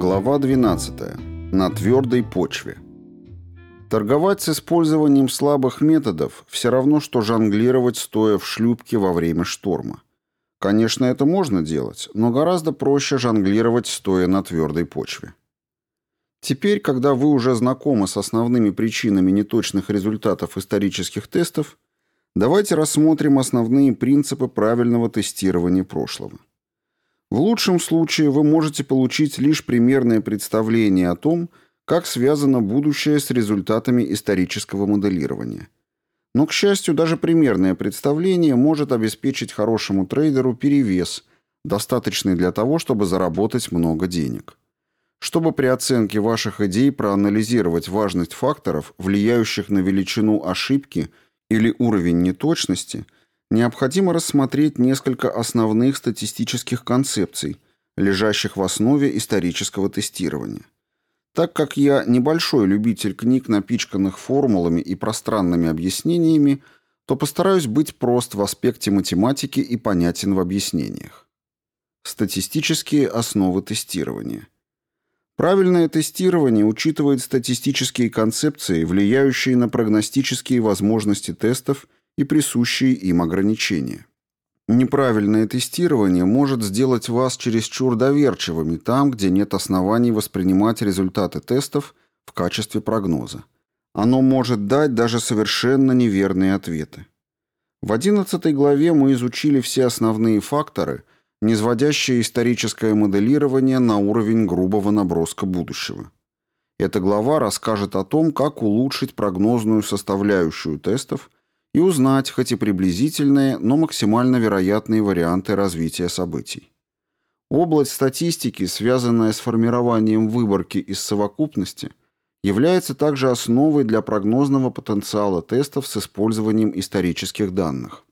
Глава 12. На твердой почве. Торговать с использованием слабых методов все равно, что жонглировать, стоя в шлюпке во время шторма. Конечно, это можно делать, но гораздо проще жонглировать, стоя на твердой почве. Теперь, когда вы уже знакомы с основными причинами неточных результатов исторических тестов, давайте рассмотрим основные принципы правильного тестирования прошлого. В лучшем случае вы можете получить лишь примерное представление о том, как связано будущее с результатами исторического моделирования. Но, к счастью, даже примерное представление может обеспечить хорошему трейдеру перевес, достаточный для того, чтобы заработать много денег. Чтобы при оценке ваших идей проанализировать важность факторов, влияющих на величину ошибки или уровень неточности – необходимо рассмотреть несколько основных статистических концепций, лежащих в основе исторического тестирования. Так как я небольшой любитель книг, напичканных формулами и пространными объяснениями, то постараюсь быть прост в аспекте математики и понятен в объяснениях. Статистические основы тестирования. Правильное тестирование учитывает статистические концепции, влияющие на прогностические возможности тестов и присущие им ограничения. Неправильное тестирование может сделать вас чересчур доверчивыми там, где нет оснований воспринимать результаты тестов в качестве прогноза. Оно может дать даже совершенно неверные ответы. В 11 главе мы изучили все основные факторы, низводящие историческое моделирование на уровень грубого наброска будущего. Эта глава расскажет о том, как улучшить прогнозную составляющую тестов и узнать, хоть и приблизительные, но максимально вероятные варианты развития событий. Область статистики, связанная с формированием выборки из совокупности, является также основой для прогнозного потенциала тестов с использованием исторических данных.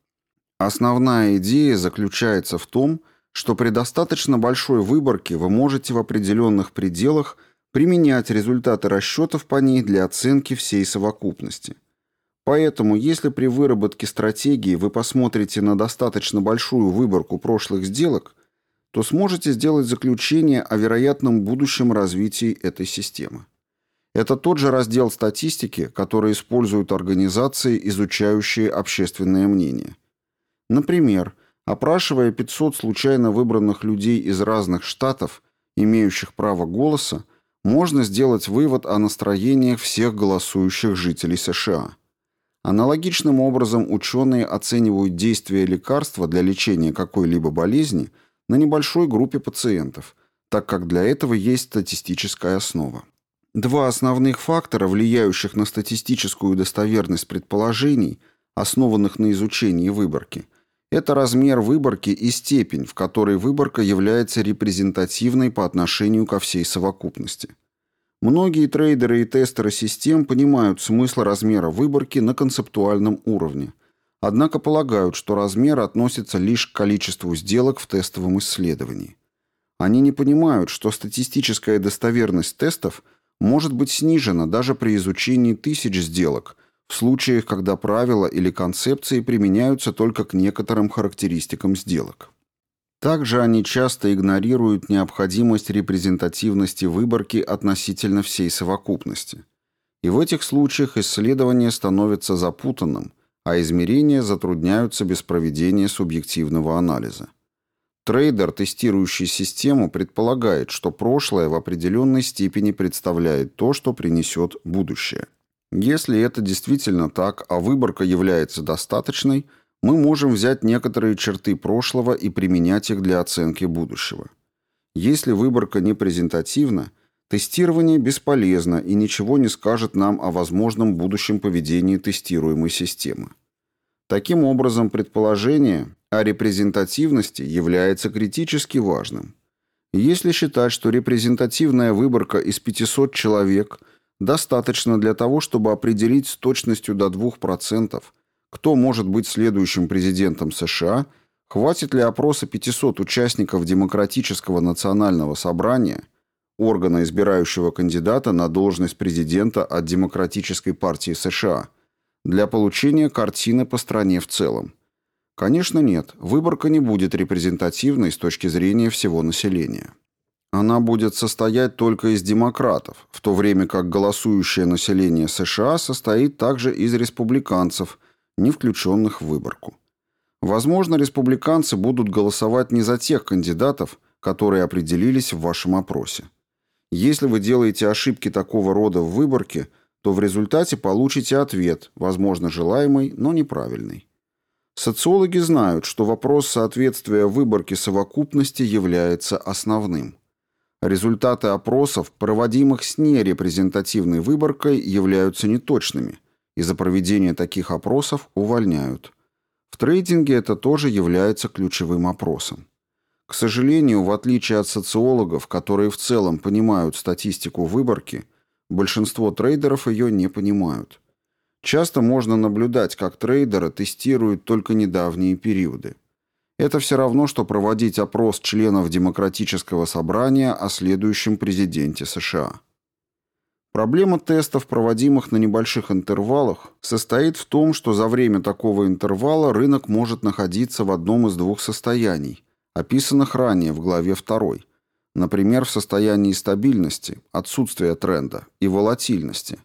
Основная идея заключается в том, что при достаточно большой выборке вы можете в определенных пределах применять результаты расчетов по ней для оценки всей совокупности – Поэтому, если при выработке стратегии вы посмотрите на достаточно большую выборку прошлых сделок, то сможете сделать заключение о вероятном будущем развитии этой системы. Это тот же раздел статистики, который используют организации, изучающие общественное мнение. Например, опрашивая 500 случайно выбранных людей из разных штатов, имеющих право голоса, можно сделать вывод о настроениях всех голосующих жителей США. Аналогичным образом ученые оценивают действие лекарства для лечения какой-либо болезни на небольшой группе пациентов, так как для этого есть статистическая основа. Два основных фактора, влияющих на статистическую достоверность предположений, основанных на изучении выборки, это размер выборки и степень, в которой выборка является репрезентативной по отношению ко всей совокупности. Многие трейдеры и тестеры систем понимают смысл размера выборки на концептуальном уровне, однако полагают, что размер относится лишь к количеству сделок в тестовом исследовании. Они не понимают, что статистическая достоверность тестов может быть снижена даже при изучении тысяч сделок, в случаях, когда правила или концепции применяются только к некоторым характеристикам сделок. Также они часто игнорируют необходимость репрезентативности выборки относительно всей совокупности. И в этих случаях исследование становится запутанным, а измерения затрудняются без проведения субъективного анализа. Трейдер, тестирующий систему, предполагает, что прошлое в определенной степени представляет то, что принесет будущее. Если это действительно так, а выборка является достаточной – мы можем взять некоторые черты прошлого и применять их для оценки будущего. Если выборка не презентативна, тестирование бесполезно и ничего не скажет нам о возможном будущем поведении тестируемой системы. Таким образом, предположение о репрезентативности является критически важным. Если считать, что репрезентативная выборка из 500 человек достаточно для того, чтобы определить с точностью до 2%, кто может быть следующим президентом США, хватит ли опроса 500 участников Демократического национального собрания, органа, избирающего кандидата на должность президента от Демократической партии США, для получения картины по стране в целом. Конечно, нет, выборка не будет репрезентативной с точки зрения всего населения. Она будет состоять только из демократов, в то время как голосующее население США состоит также из республиканцев, не включенных в выборку. Возможно, республиканцы будут голосовать не за тех кандидатов, которые определились в вашем опросе. Если вы делаете ошибки такого рода в выборке, то в результате получите ответ, возможно, желаемый, но неправильный. Социологи знают, что вопрос соответствия выборки совокупности является основным. Результаты опросов, проводимых с нерепрезентативной выборкой, являются неточными, и за проведение таких опросов увольняют. В трейдинге это тоже является ключевым опросом. К сожалению, в отличие от социологов, которые в целом понимают статистику выборки, большинство трейдеров ее не понимают. Часто можно наблюдать, как трейдеры тестируют только недавние периоды. Это все равно, что проводить опрос членов Демократического собрания о следующем президенте США. Проблема тестов, проводимых на небольших интервалах, состоит в том, что за время такого интервала рынок может находиться в одном из двух состояний, описанных ранее в главе 2, например, в состоянии стабильности, отсутствия тренда и волатильности.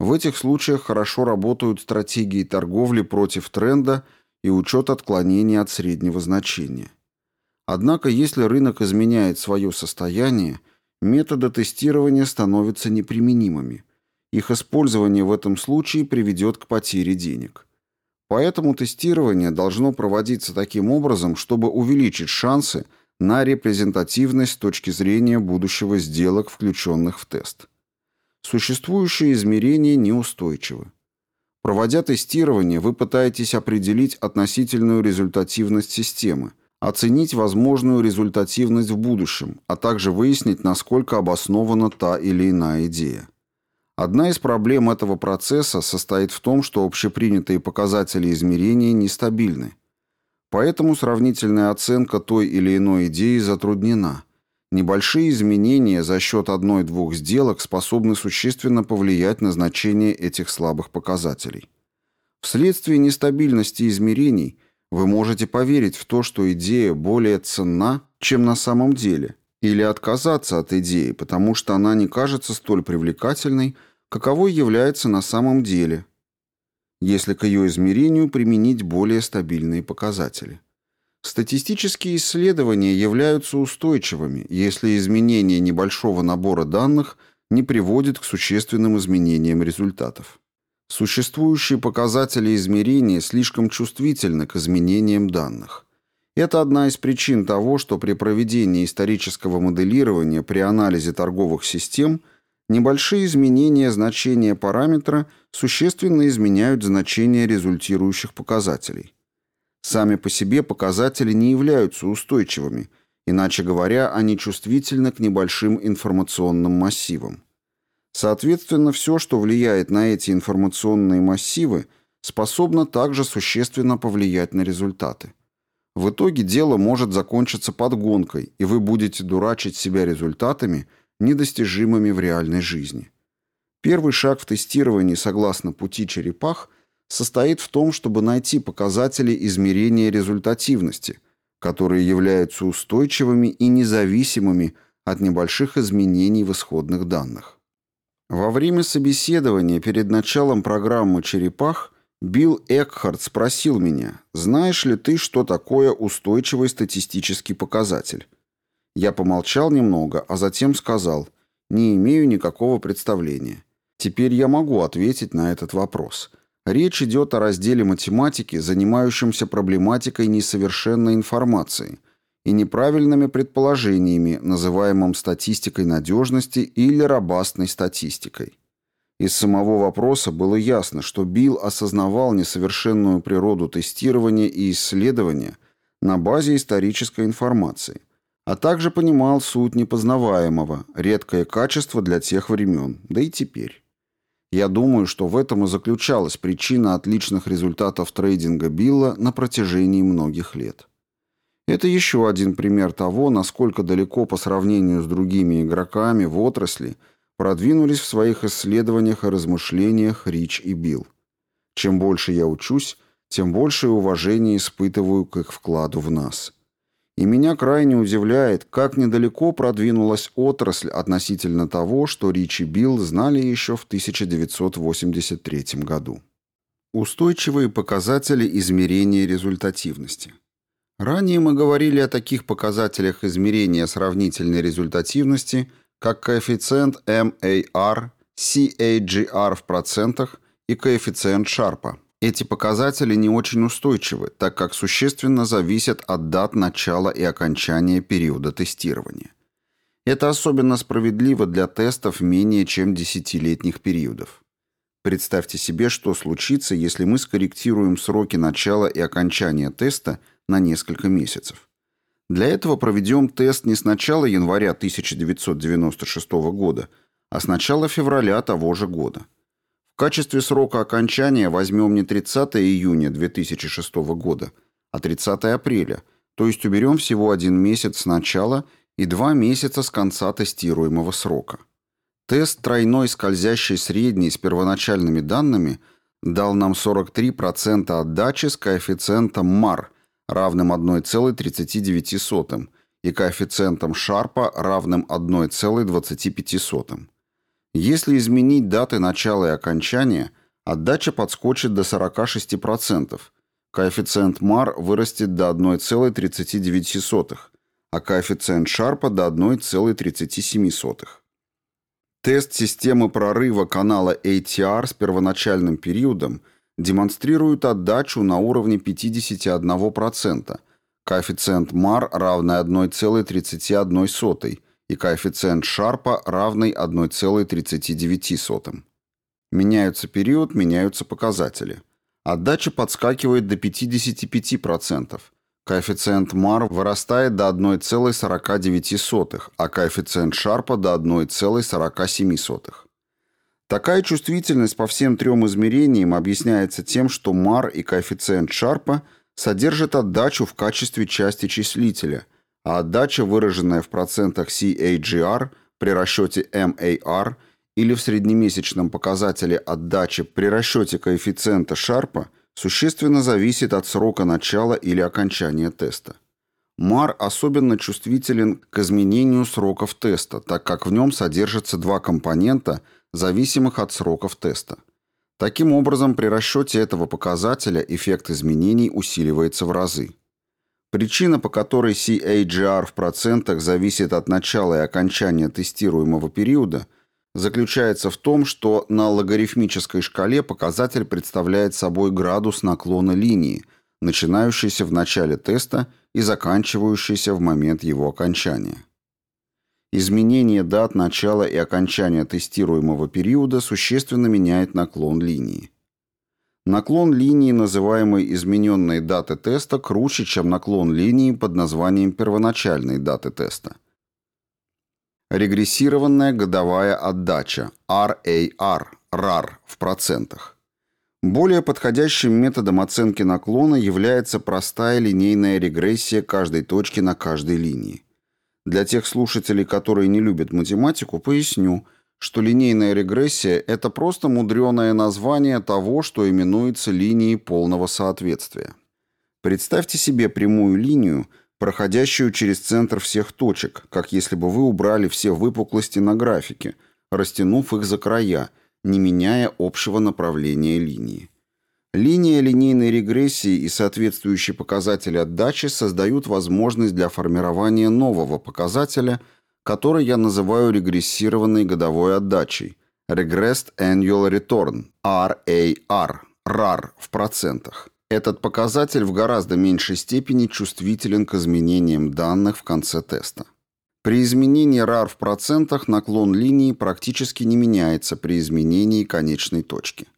В этих случаях хорошо работают стратегии торговли против тренда и учет отклонений от среднего значения. Однако, если рынок изменяет свое состояние, методы тестирования становятся неприменимыми. Их использование в этом случае приведет к потере денег. Поэтому тестирование должно проводиться таким образом, чтобы увеличить шансы на репрезентативность с точки зрения будущего сделок, включенных в тест. Существующие измерения неустойчивы. Проводя тестирование, вы пытаетесь определить относительную результативность системы, оценить возможную результативность в будущем, а также выяснить, насколько обоснована та или иная идея. Одна из проблем этого процесса состоит в том, что общепринятые показатели измерения нестабильны. Поэтому сравнительная оценка той или иной идеи затруднена. Небольшие изменения за счет одной-двух сделок способны существенно повлиять на значение этих слабых показателей. Вследствие нестабильности измерений вы можете поверить в то, что идея более ценна, чем на самом деле – или отказаться от идеи, потому что она не кажется столь привлекательной, каковой является на самом деле, если к ее измерению применить более стабильные показатели. Статистические исследования являются устойчивыми, если изменение небольшого набора данных не приводит к существенным изменениям результатов. Существующие показатели измерения слишком чувствительны к изменениям данных. Это одна из причин того, что при проведении исторического моделирования при анализе торговых систем небольшие изменения значения параметра существенно изменяют значение результирующих показателей. Сами по себе показатели не являются устойчивыми, иначе говоря, они чувствительны к небольшим информационным массивам. Соответственно, все, что влияет на эти информационные массивы, способно также существенно повлиять на результаты. В итоге дело может закончиться подгонкой, и вы будете дурачить себя результатами, недостижимыми в реальной жизни. Первый шаг в тестировании согласно пути черепах состоит в том, чтобы найти показатели измерения результативности, которые являются устойчивыми и независимыми от небольших изменений в исходных данных. Во время собеседования перед началом программы «Черепах» Билл Экхард спросил меня, знаешь ли ты, что такое устойчивый статистический показатель? Я помолчал немного, а затем сказал, не имею никакого представления. Теперь я могу ответить на этот вопрос. Речь идет о разделе математики, занимающемся проблематикой несовершенной информации и неправильными предположениями, называемым статистикой надежности или робастной статистикой. Из самого вопроса было ясно, что Билл осознавал несовершенную природу тестирования и исследования на базе исторической информации, а также понимал суть непознаваемого, редкое качество для тех времен, да и теперь. Я думаю, что в этом и заключалась причина отличных результатов трейдинга Билла на протяжении многих лет. Это еще один пример того, насколько далеко по сравнению с другими игроками в отрасли – продвинулись в своих исследованиях и размышлениях Рич и Билл. Чем больше я учусь, тем большее уважение испытываю к их вкладу в нас. И меня крайне удивляет, как недалеко продвинулась отрасль относительно того, что Ричи Билл знали еще в 1983 году. Устойчивые показатели измерения результативности. Ранее мы говорили о таких показателях измерения сравнительной результативности, как коэффициент MAR, CAGR в процентах и коэффициент Шарпа. Эти показатели не очень устойчивы, так как существенно зависят от дат начала и окончания периода тестирования. Это особенно справедливо для тестов менее чем десятилетних периодов. Представьте себе, что случится, если мы скорректируем сроки начала и окончания теста на несколько месяцев. Для этого проведем тест не с начала января 1996 года, а с начала февраля того же года. В качестве срока окончания возьмем не 30 июня 2006 года, а 30 апреля, то есть уберем всего один месяц с начала и два месяца с конца тестируемого срока. Тест тройной скользящей средней с первоначальными данными дал нам 43% отдачи с коэффициентом MAR, равным 1,39, и коэффициентом Шарпа, равным 1,25. Если изменить даты начала и окончания, отдача подскочит до 46%, коэффициент MAR вырастет до 1,39, а коэффициент Шарпа до 1,37. Тест системы прорыва канала ATR с первоначальным периодом демонстрирует отдачу на уровне 51%, коэффициент MAR равный 1,31 и коэффициент Шарпа равный 1,39. Меняются период, меняются показатели. Отдача подскакивает до 55%, Коэффициент МАР вырастает до 1,49, а коэффициент Шарпа до 1,47. Такая чувствительность по всем трем измерениям объясняется тем, что МАР и коэффициент Шарпа содержат отдачу в качестве части числителя, а отдача, выраженная в процентах CAGR при расчете MAR или в среднемесячном показателе отдачи при расчете коэффициента Шарпа – существенно зависит от срока начала или окончания теста. МАР особенно чувствителен к изменению сроков теста, так как в нем содержатся два компонента, зависимых от сроков теста. Таким образом, при расчете этого показателя эффект изменений усиливается в разы. Причина, по которой CAGR в процентах зависит от начала и окончания тестируемого периода – заключается в том, что на логарифмической шкале показатель представляет собой градус наклона линии, начинающийся в начале теста и заканчивающийся в момент его окончания. Изменение дат начала и окончания тестируемого периода существенно меняет наклон линии. Наклон линии, называемой измененной даты теста, круче, чем наклон линии под названием первоначальной даты теста. Регрессированная годовая отдача RAR, RAR в процентах. Более подходящим методом оценки наклона является простая линейная регрессия каждой точки на каждой линии. Для тех слушателей, которые не любят математику, поясню, что линейная регрессия – это просто мудреное название того, что именуется линией полного соответствия. Представьте себе прямую линию – проходящую через центр всех точек, как если бы вы убрали все выпуклости на графике, растянув их за края, не меняя общего направления линии. Линия линейной регрессии и соответствующие показатели отдачи создают возможность для формирования нового показателя, который я называю регрессированной годовой отдачей – Regressed Annual Return – RAR, RAR в процентах. Этот показатель в гораздо меньшей степени чувствителен к изменениям данных в конце теста. При изменении RAR в процентах наклон линии практически не меняется при изменении конечной точки.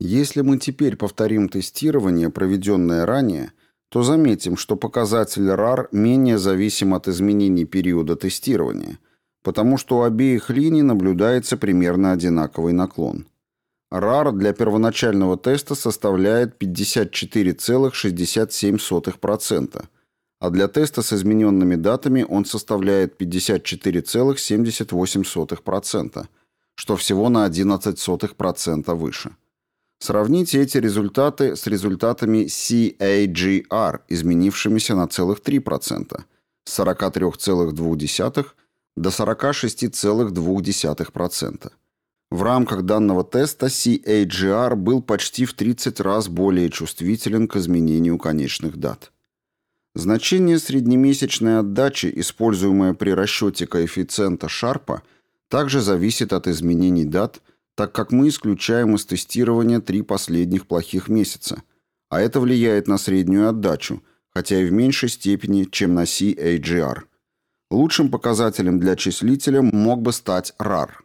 Если мы теперь повторим тестирование, проведенное ранее, то заметим, что показатель RAR менее зависим от изменений периода тестирования, потому что у обеих линий наблюдается примерно одинаковый наклон. RAR для первоначального теста составляет 54,67%, а для теста с измененными датами он составляет 54,78%, что всего на 11% выше. Сравните эти результаты с результатами CAGR, изменившимися на целых 3%, с 43,2 до 46,2%. В рамках данного теста CAGR был почти в 30 раз более чувствителен к изменению конечных дат. Значение среднемесячной отдачи, используемое при расчете коэффициента Шарпа, также зависит от изменений дат, так как мы исключаем из тестирования три последних плохих месяца, а это влияет на среднюю отдачу, хотя и в меньшей степени, чем на CAGR. Лучшим показателем для числителя мог бы стать RAR –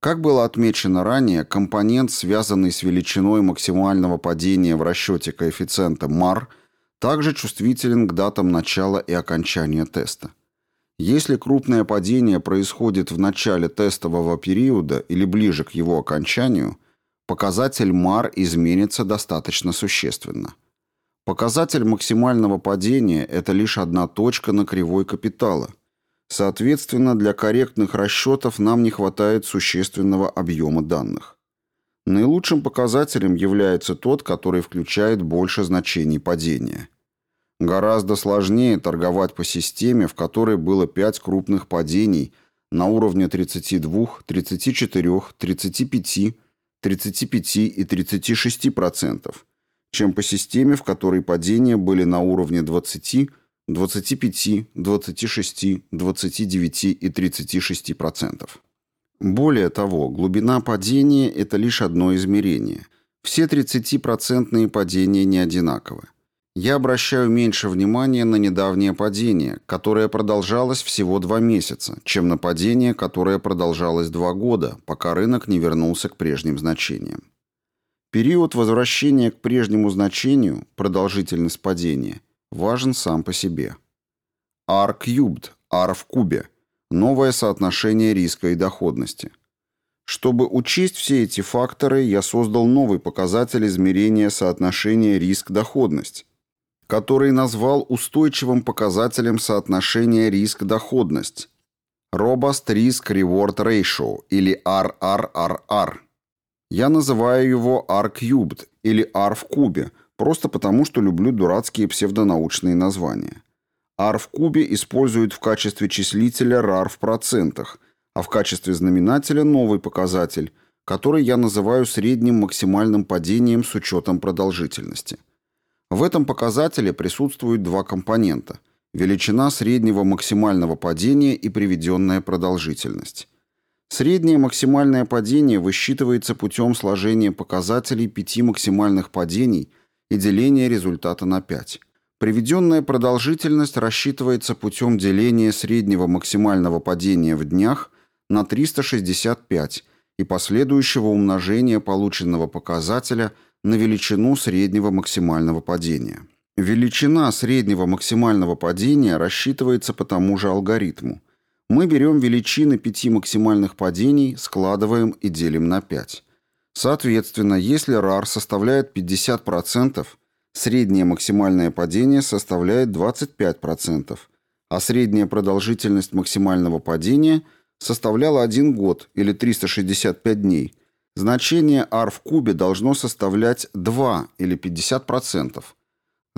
как было отмечено ранее, компонент, связанный с величиной максимального падения в расчете коэффициента MAR, также чувствителен к датам начала и окончания теста. Если крупное падение происходит в начале тестового периода или ближе к его окончанию, показатель MAR изменится достаточно существенно. Показатель максимального падения – это лишь одна точка на кривой капитала, Соответственно, для корректных расчетов нам не хватает существенного объема данных. Наилучшим показателем является тот, который включает больше значений падения. Гораздо сложнее торговать по системе, в которой было 5 крупных падений на уровне 32, 34, 35, 35 и 36%, чем по системе, в которой падения были на уровне 20, 25, 26, 29 и 36%. Более того, глубина падения – это лишь одно измерение. Все 30% падения не одинаковы. Я обращаю меньше внимания на недавнее падение, которое продолжалось всего два месяца, чем на падение, которое продолжалось два года, пока рынок не вернулся к прежним значениям. Период возвращения к прежнему значению, продолжительность падения – важен сам по себе. R cubed, R в кубе, новое соотношение риска и доходности. Чтобы учесть все эти факторы, я создал новый показатель измерения соотношения риск-доходность, который назвал устойчивым показателем соотношения риск-доходность Robust Risk Reward Ratio или RRRR. Я называю его R cubed или R в кубе, Просто потому, что люблю дурацкие псевдонаучные названия. R в кубе используют в качестве числителя RAR в процентах, а в качестве знаменателя новый показатель, который я называю средним максимальным падением с учетом продолжительности. В этом показателе присутствуют два компонента – величина среднего максимального падения и приведенная продолжительность. Среднее максимальное падение высчитывается путем сложения показателей пяти максимальных падений и деление результата на 5. Приведенная продолжительность рассчитывается путем деления среднего максимального падения в днях на 365 и последующего умножения полученного показателя на величину среднего максимального падения. Величина среднего максимального падения рассчитывается по тому же алгоритму. Мы берем величины пяти максимальных падений, складываем и делим на 5. Соответственно, если RAR составляет 50%, среднее максимальное падение составляет 25%, а средняя продолжительность максимального падения составляла 1 год или 365 дней, значение R в кубе должно составлять 2 или 50%.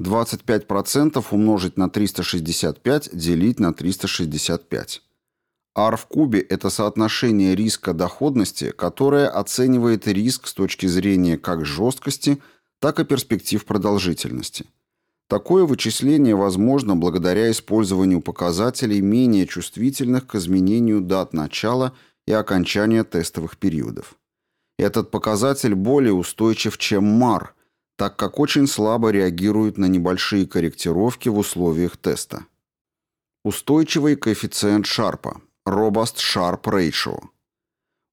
25% умножить на 365 делить на 365. R в кубе – это соотношение риска доходности, которое оценивает риск с точки зрения как жесткости, так и перспектив продолжительности. Такое вычисление возможно благодаря использованию показателей, менее чувствительных к изменению дат начала и окончания тестовых периодов. Этот показатель более устойчив, чем MAR, так как очень слабо реагирует на небольшие корректировки в условиях теста. Устойчивый коэффициент Шарпа – Robust Sharp Ratio.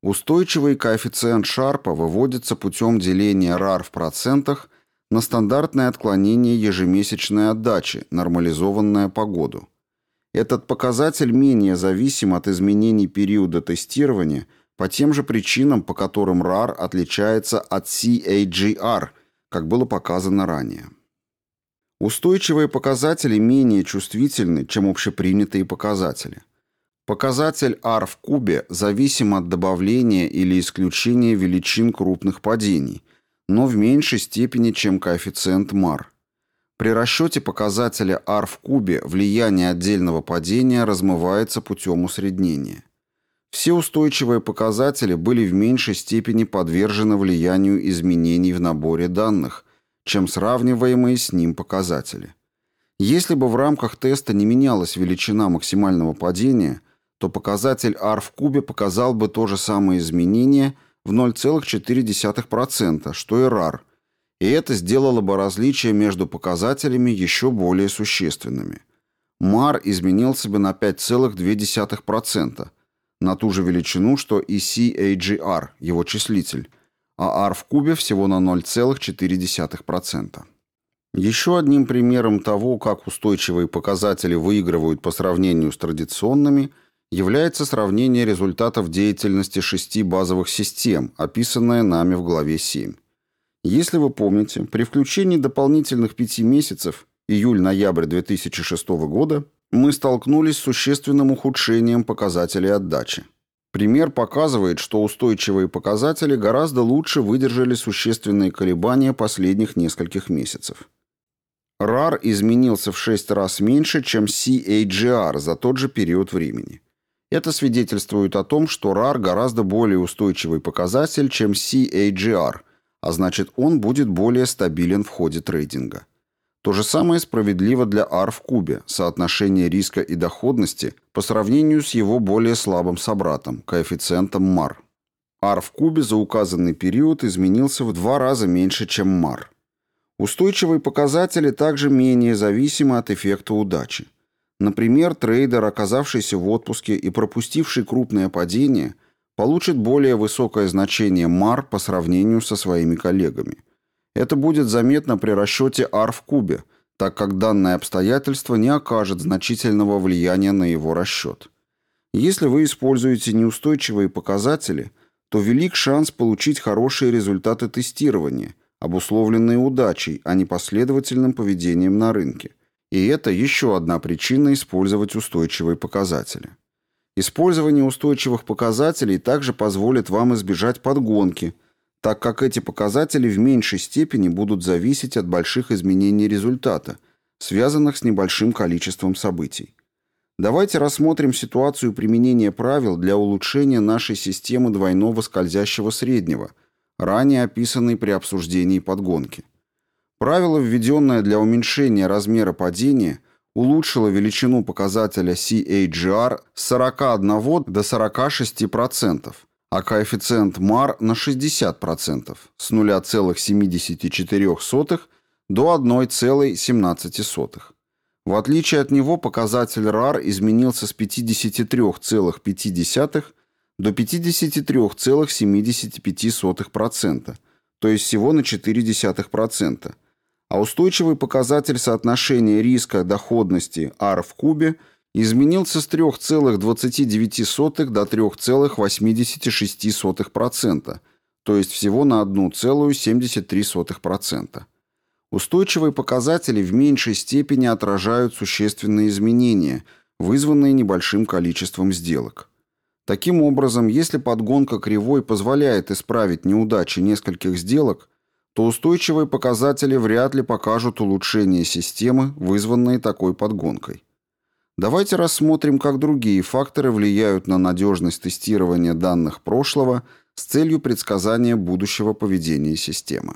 Устойчивый коэффициент Шарпа выводится путем деления RAR в процентах на стандартное отклонение ежемесячной отдачи, нормализованное по году. Этот показатель менее зависим от изменений периода тестирования по тем же причинам, по которым RAR отличается от CAGR, как было показано ранее. Устойчивые показатели менее чувствительны, чем общепринятые показатели. Показатель R в кубе зависим от добавления или исключения величин крупных падений, но в меньшей степени, чем коэффициент MAR. При расчете показателя R в кубе влияние отдельного падения размывается путем усреднения. Все устойчивые показатели были в меньшей степени подвержены влиянию изменений в наборе данных, чем сравниваемые с ним показатели. Если бы в рамках теста не менялась величина максимального падения, то показатель R в кубе показал бы то же самое изменение в 0,4%, что и RAR, и это сделало бы различия между показателями еще более существенными. MAR изменился бы на 5,2%, на ту же величину, что и CAGR, его числитель, а R в кубе всего на 0,4%. Еще одним примером того, как устойчивые показатели выигрывают по сравнению с традиционными, является сравнение результатов деятельности шести базовых систем, описанное нами в главе 7. Если вы помните, при включении дополнительных пяти месяцев, июль-ноябрь 2006 года, мы столкнулись с существенным ухудшением показателей отдачи. Пример показывает, что устойчивые показатели гораздо лучше выдержали существенные колебания последних нескольких месяцев. RAR изменился в 6 раз меньше, чем CAGR за тот же период времени. Это свидетельствует о том, что RAR гораздо более устойчивый показатель, чем CAGR, а значит он будет более стабилен в ходе трейдинга. То же самое справедливо для R в кубе, соотношение риска и доходности по сравнению с его более слабым собратом, коэффициентом MAR. R в кубе за указанный период изменился в два раза меньше, чем MAR. Устойчивые показатели также менее зависимы от эффекта удачи. Например, трейдер, оказавшийся в отпуске и пропустивший крупное падение, получит более высокое значение MAR по сравнению со своими коллегами. Это будет заметно при расчете R в кубе, так как данное обстоятельство не окажет значительного влияния на его расчет. Если вы используете неустойчивые показатели, то велик шанс получить хорошие результаты тестирования, обусловленные удачей, а не последовательным поведением на рынке. И это еще одна причина использовать устойчивые показатели. Использование устойчивых показателей также позволит вам избежать подгонки – так как эти показатели в меньшей степени будут зависеть от больших изменений результата, связанных с небольшим количеством событий. Давайте рассмотрим ситуацию применения правил для улучшения нашей системы двойного скользящего среднего, ранее описанной при обсуждении подгонки. Правило, введенное для уменьшения размера падения, улучшило величину показателя CAGR с 41 до 46%, а коэффициент МАР на 60% с 0,74 до 1,17. В отличие от него показатель РАР изменился с 53,5 до 53,75%, то есть всего на 0,4%, а устойчивый показатель соотношения риска доходности R в кубе – изменился с 3,29 до 3,86%, то есть всего на 1,73%. Устойчивые показатели в меньшей степени отражают существенные изменения, вызванные небольшим количеством сделок. Таким образом, если подгонка кривой позволяет исправить неудачи нескольких сделок, то устойчивые показатели вряд ли покажут улучшение системы, вызванные такой подгонкой. Давайте рассмотрим, как другие факторы влияют на надежность тестирования данных прошлого с целью предсказания будущего поведения системы.